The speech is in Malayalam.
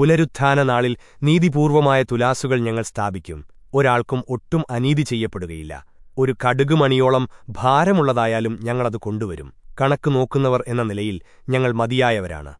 പുനരുത്ഥാന നാളിൽ നീതിപൂർവമായ തുലാസുകൾ ഞങ്ങൾ സ്ഥാപിക്കും. ഒരാൾക്കും ഒട്ടും അനീതി ചെയ്യപ്പെടുകയില്ല. ഒരു കടുകുമണിയോളം ഭാരമുള്ളതായാലും ഞങ്ങളത് കൊണ്ടുവരും. കണക്ക് നോക്കുന്നവർ എന്ന നിലയിൽ ഞങ്ങൾ മതിയായവരാണ്.